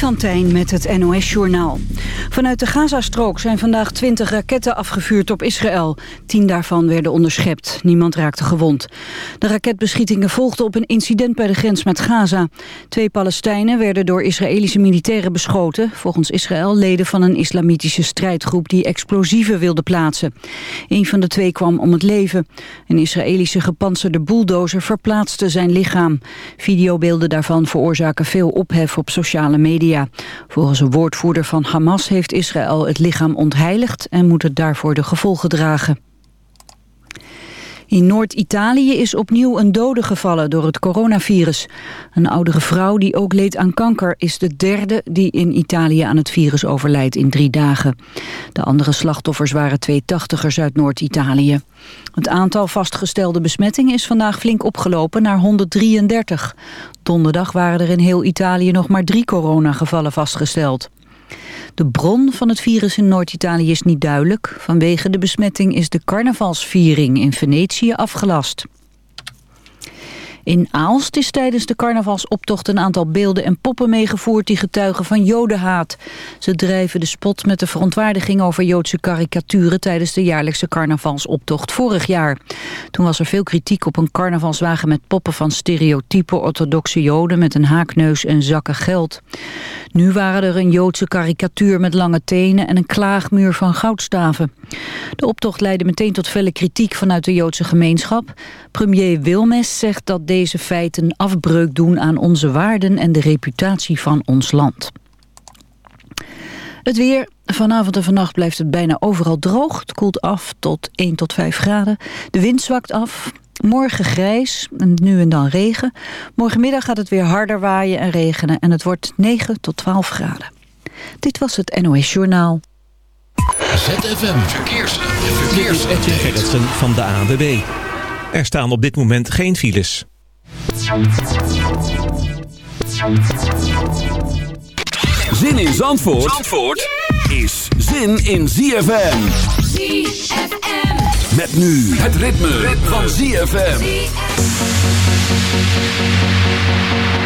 van Tijn met het NOS-journaal. Vanuit de Gazastrook zijn vandaag 20 raketten afgevuurd op Israël. Tien daarvan werden onderschept. Niemand raakte gewond. De raketbeschietingen volgden op een incident bij de grens met Gaza. Twee Palestijnen werden door Israëlische militairen beschoten. Volgens Israël leden van een islamitische strijdgroep die explosieven wilde plaatsen. Een van de twee kwam om het leven. Een Israëlische gepantserde bulldozer verplaatste zijn lichaam. Videobeelden daarvan veroorzaken veel ophef op sociale media. Volgens een woordvoerder van Hamas heeft Israël het lichaam ontheiligd en moet het daarvoor de gevolgen dragen. In Noord-Italië is opnieuw een dode gevallen door het coronavirus. Een oudere vrouw die ook leed aan kanker is de derde die in Italië aan het virus overlijdt in drie dagen. De andere slachtoffers waren twee tachtigers uit Noord-Italië. Het aantal vastgestelde besmettingen is vandaag flink opgelopen naar 133. Donderdag waren er in heel Italië nog maar drie coronagevallen vastgesteld. De bron van het virus in Noord-Italië is niet duidelijk. Vanwege de besmetting is de carnavalsviering in Venetië afgelast. In Aalst is tijdens de carnavalsoptocht een aantal beelden en poppen meegevoerd die getuigen van jodenhaat. Ze drijven de spot met de verontwaardiging over Joodse karikaturen tijdens de jaarlijkse carnavalsoptocht vorig jaar. Toen was er veel kritiek op een carnavalswagen met poppen van stereotype orthodoxe joden met een haakneus en zakken geld. Nu waren er een Joodse karikatuur met lange tenen en een klaagmuur van goudstaven. De optocht leidde meteen tot felle kritiek vanuit de Joodse gemeenschap. Premier Wilmes zegt dat deze feiten afbreuk doen aan onze waarden en de reputatie van ons land. Het weer. Vanavond en vannacht blijft het bijna overal droog. Het koelt af tot 1 tot 5 graden. De wind zwakt af. Morgen grijs en nu en dan regen. Morgenmiddag gaat het weer harder waaien en regenen. En het wordt 9 tot 12 graden. Dit was het NOS Journaal. ZFM Verkeers. Verkeers. Gerritsen van de ANWB. Er staan op dit moment geen files. Zin in Zandvoort, Zandvoort is zin in ZFM. ZFM. Met nu het ritme, ritme. van ZFM. It's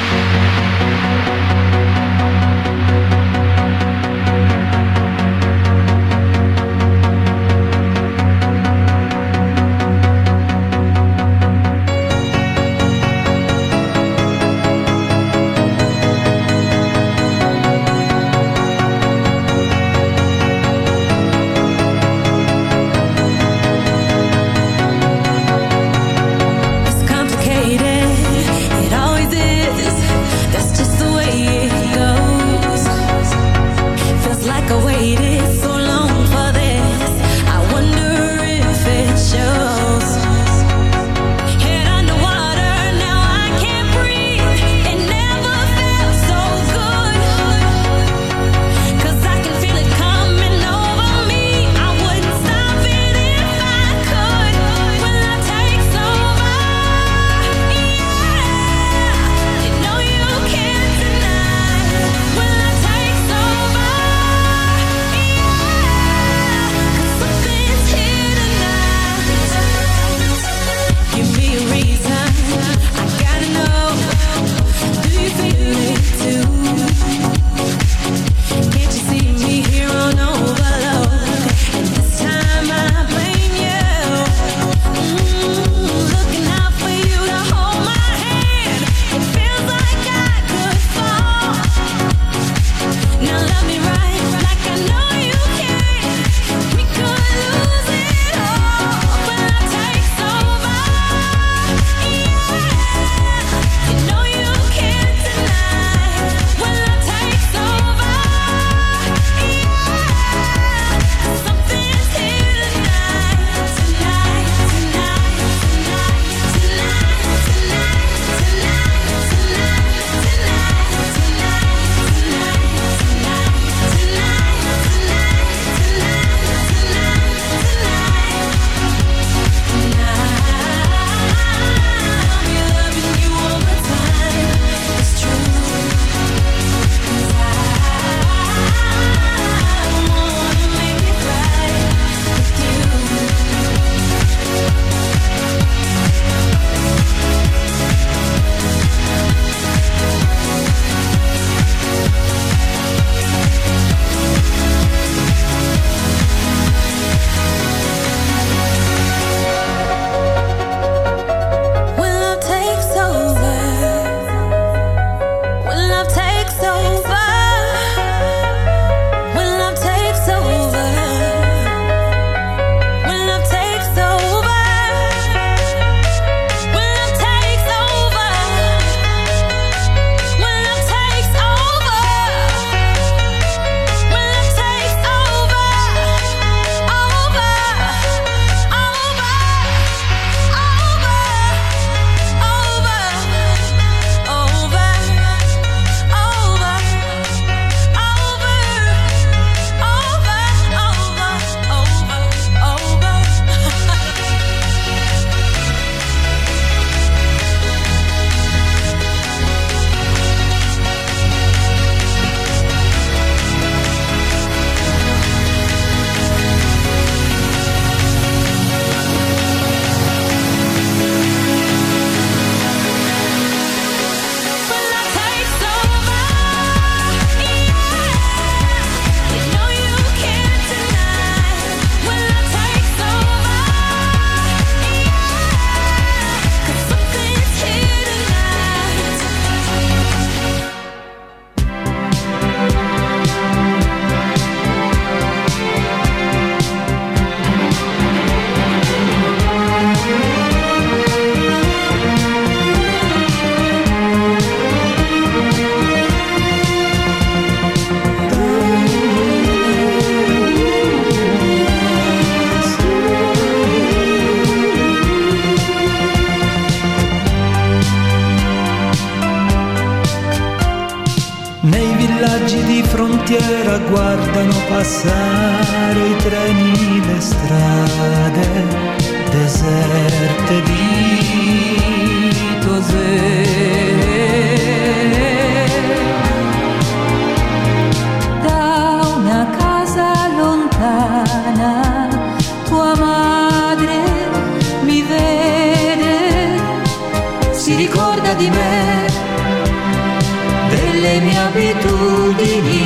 believe.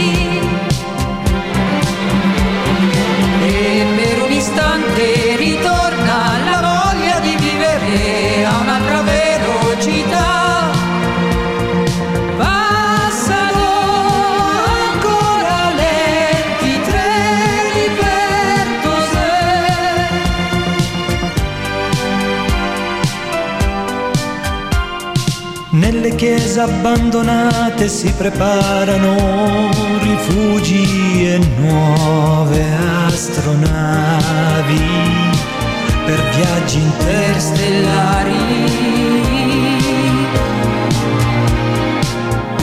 Abbandonate si preparano rifugi e nuove astronavi per viaggi interstellari.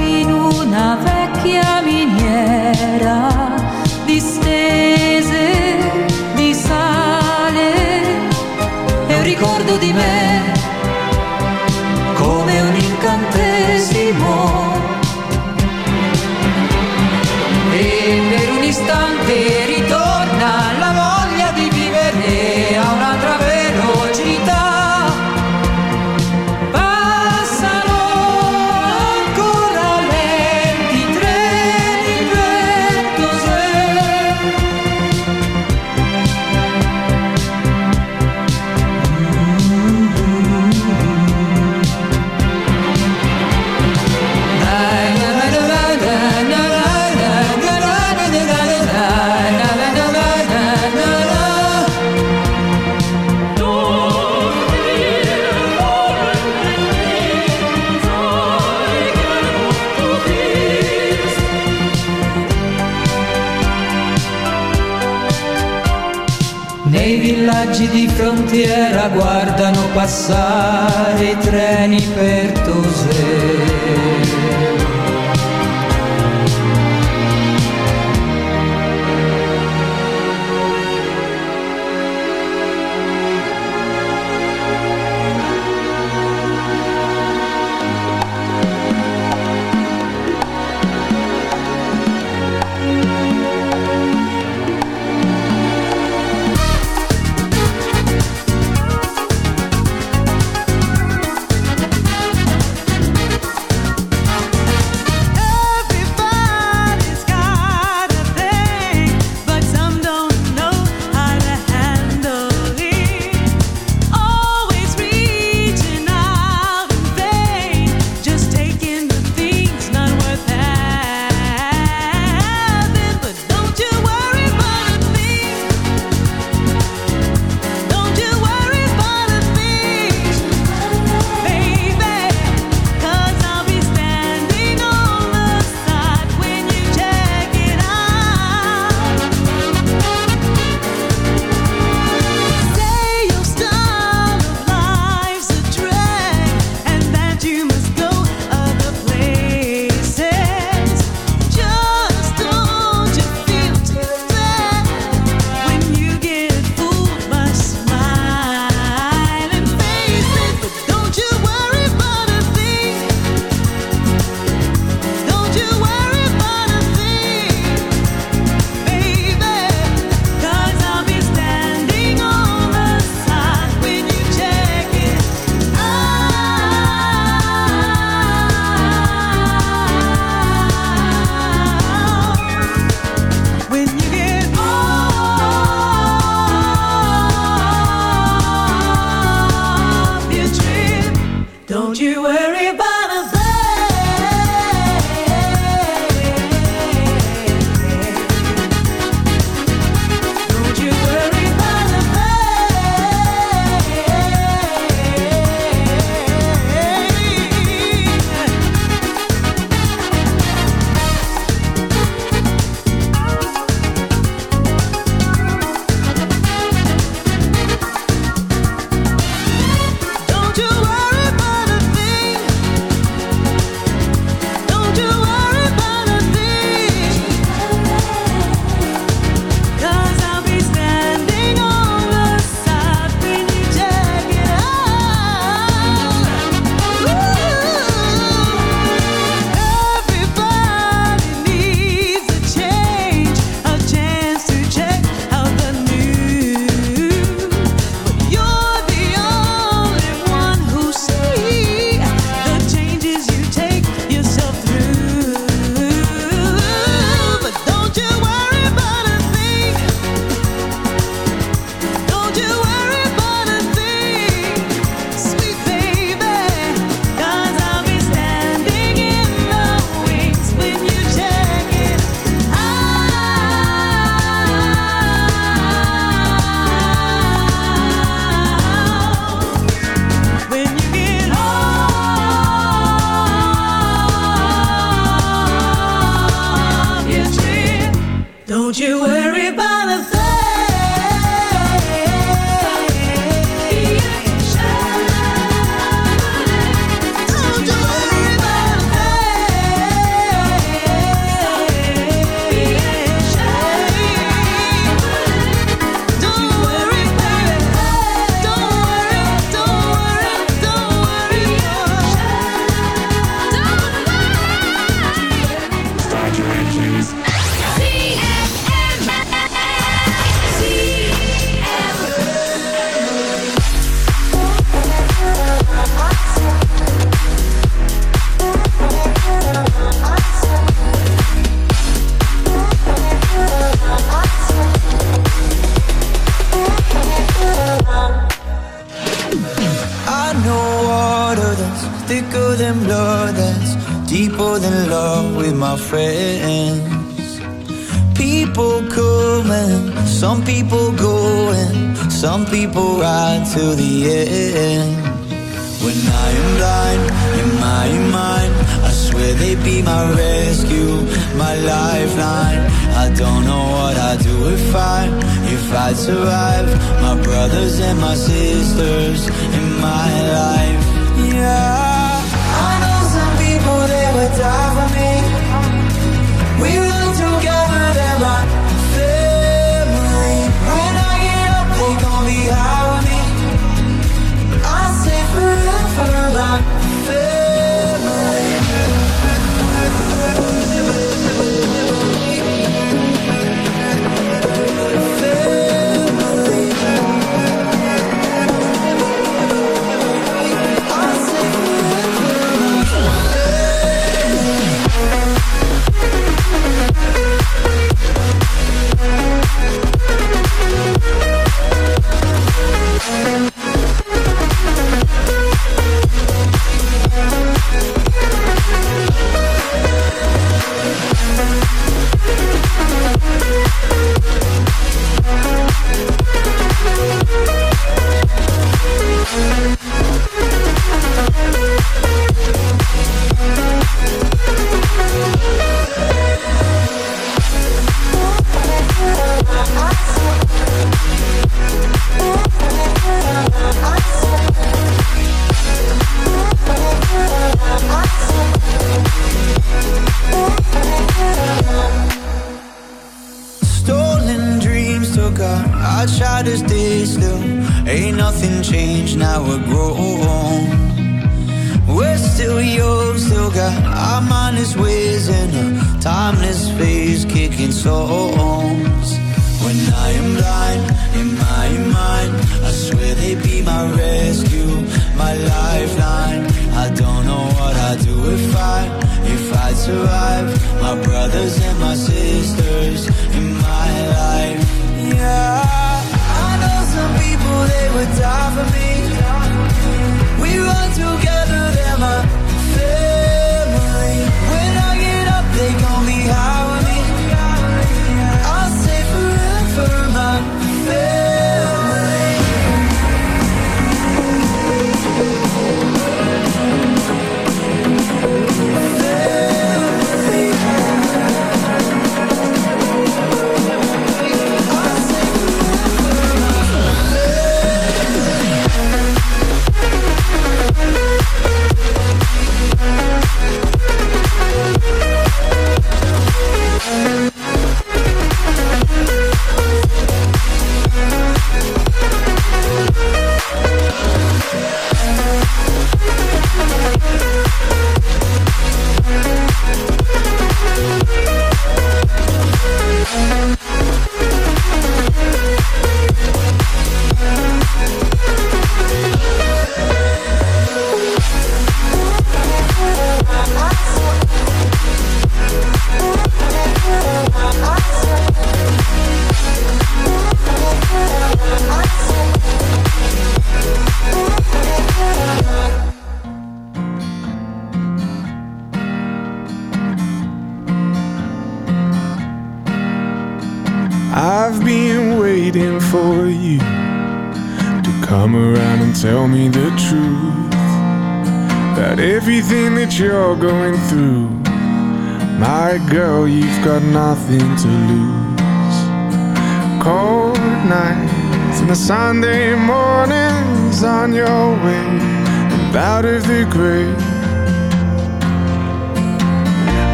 In una vecchia miniera distese di sale è un ricordo di me guardano passare i treni per Tosè. to the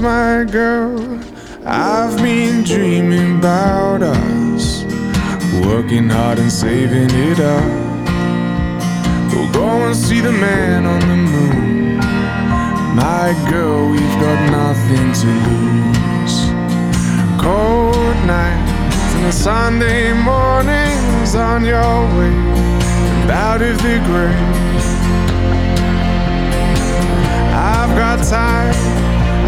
my girl. I've been dreaming about us, working hard and saving it up. We'll go and see the man on the moon. My girl, we've got nothing to lose. Cold nights and the Sunday mornings on your way out of the grave. I've got time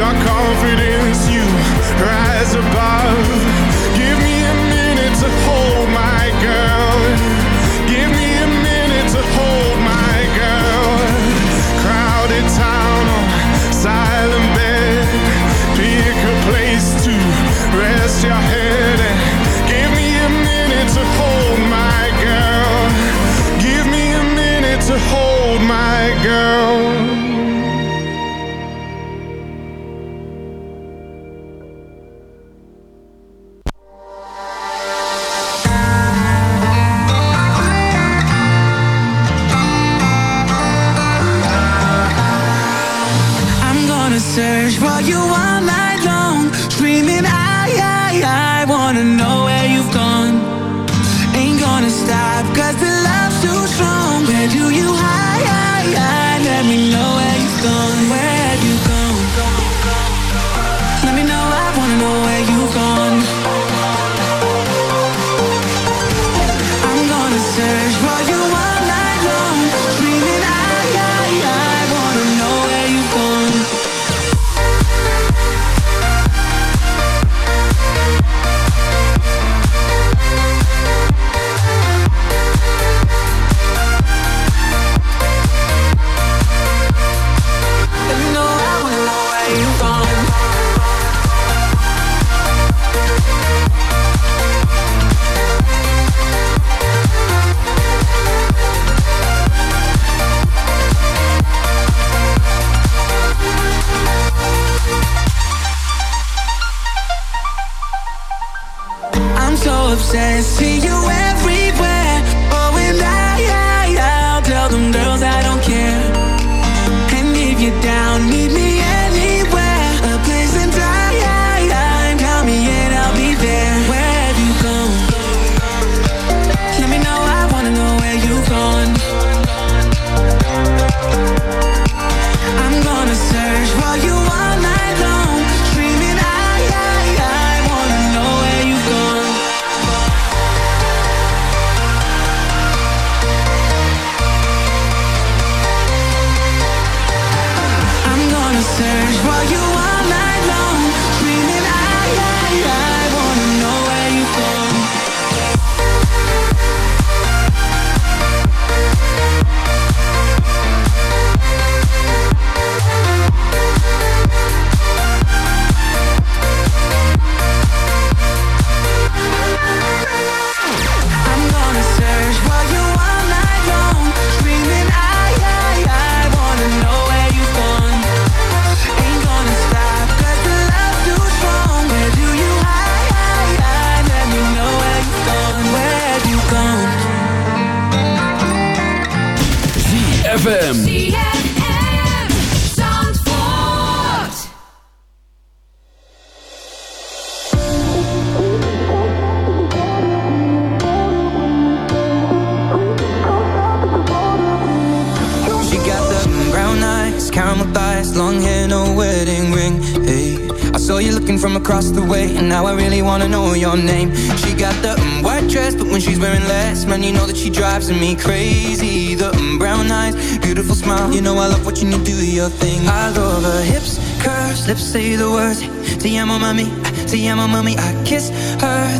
got confidence.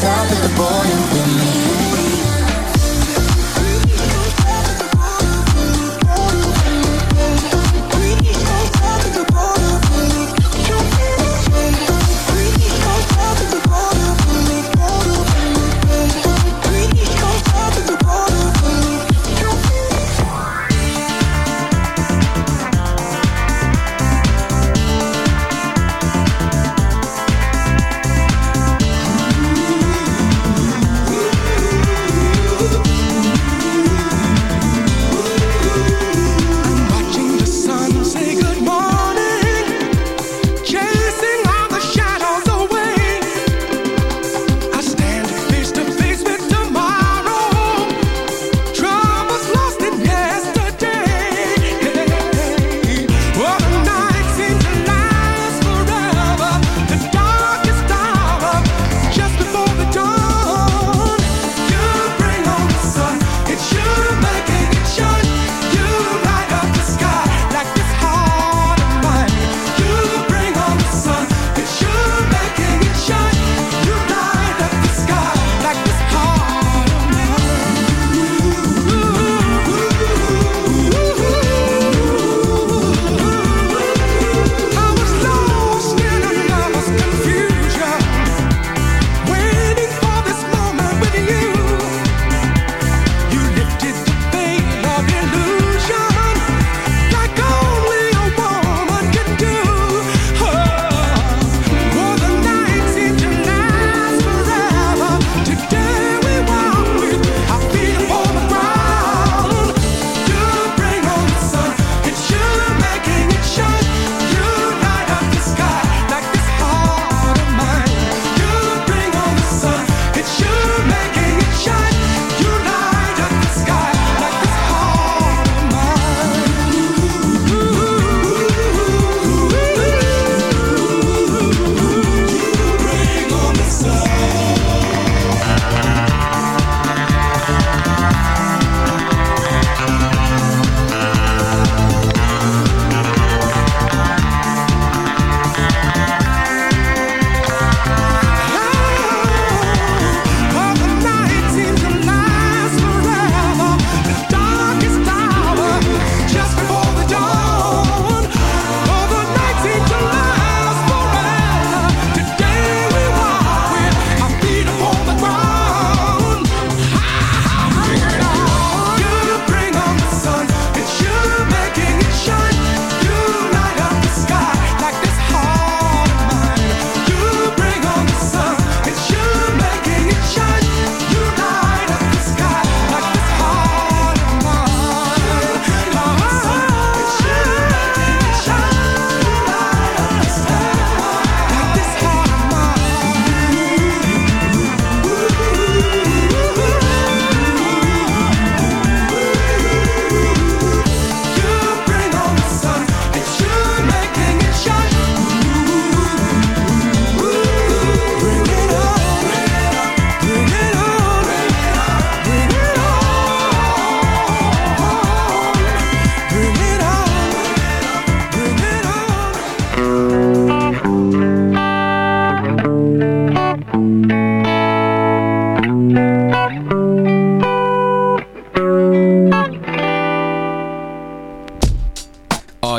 south of the boy with me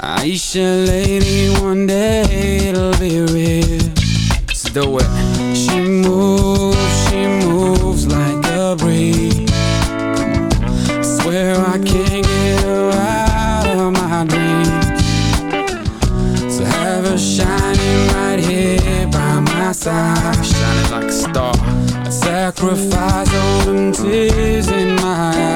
Aisha lady, one day it'll be real. It's the way She moves, she moves like a breeze. I swear I can't get her out of my dreams. So have her shining right here by my side, shining like a star. I sacrifice all them tears in my eyes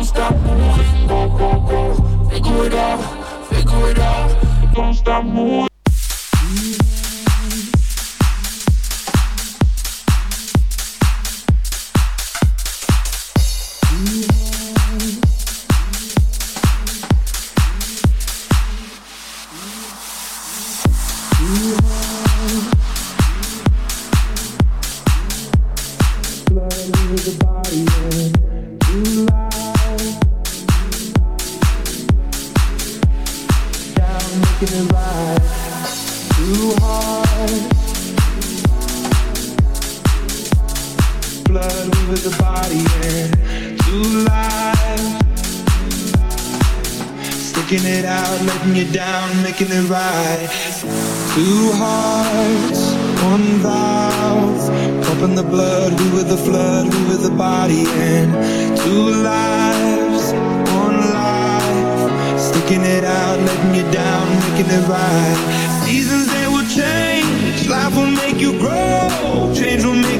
Don't stop moving, go, go, go. Figure it out, figure it out. Don't stop moving. blood, we were the flood, we were the body and two lives, one life, sticking it out, letting you down, making it right. Seasons they will change, life will make you grow, change will make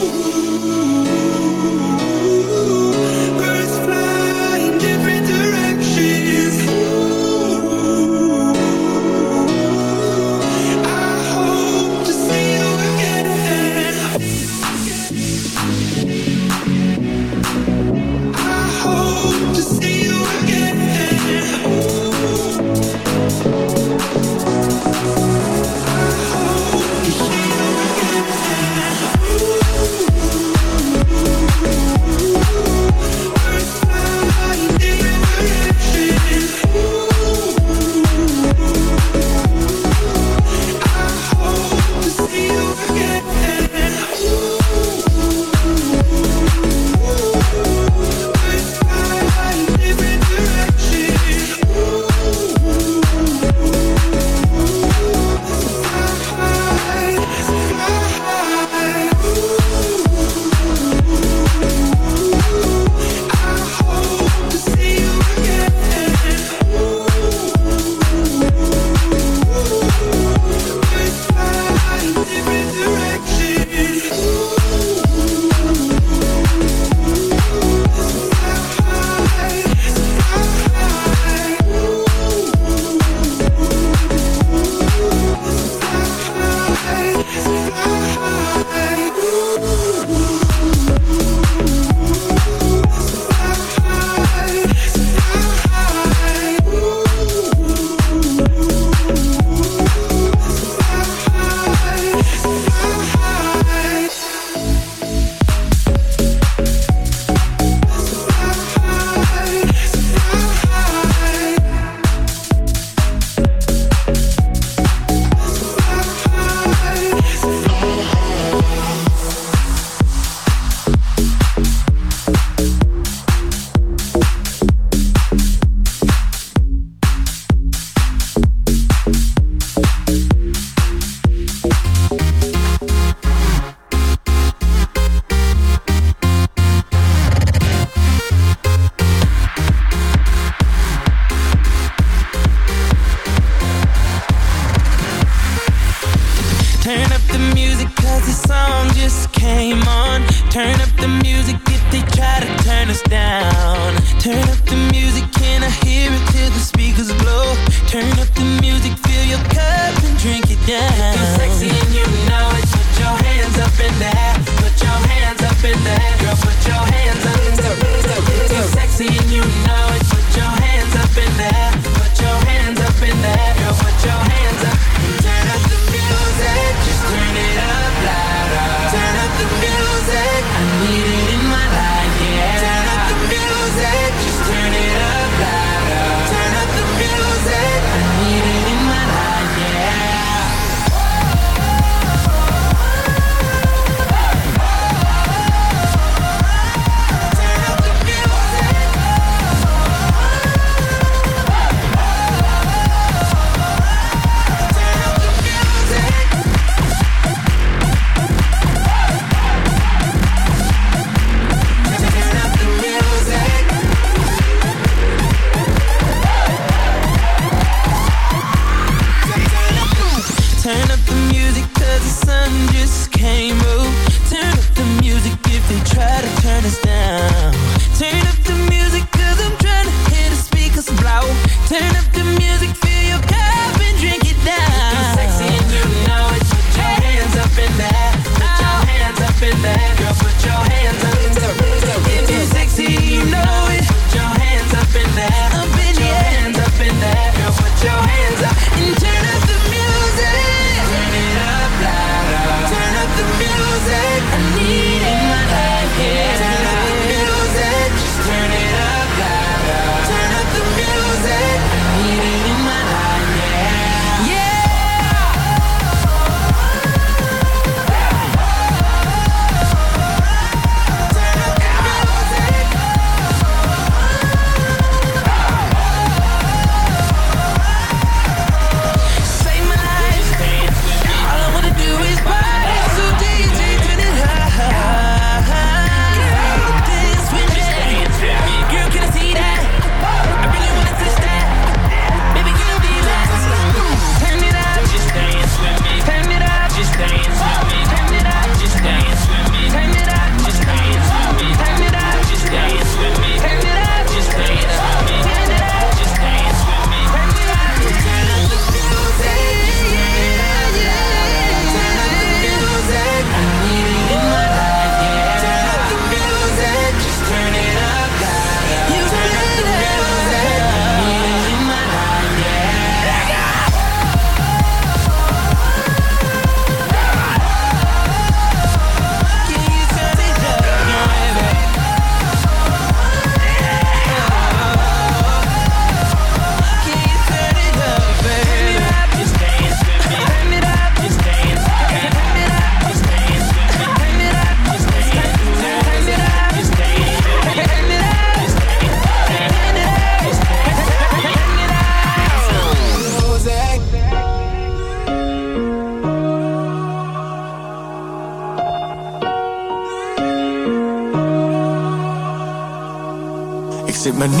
me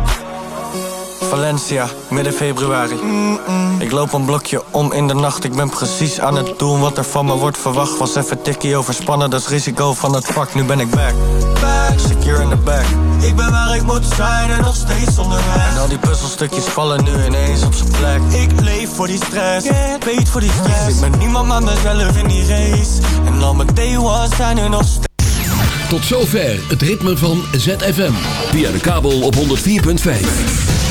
Valencia, midden februari. Ik loop een blokje om in de nacht. Ik ben precies aan het doen wat er van me wordt verwacht. Was even tikkie overspannen, dat is risico van het vak. Nu ben ik back, back, secure in the back. Ik ben waar ik moet zijn en nog steeds onderweg En al die puzzelstukjes vallen nu ineens op zijn plek. Ik leef voor die stress, weet voor die stress. Ik ben niemand maar mezelf in die race. En al mijn day ones zijn er nog steeds. Tot zover het ritme van ZFM. Via de kabel op 104.5.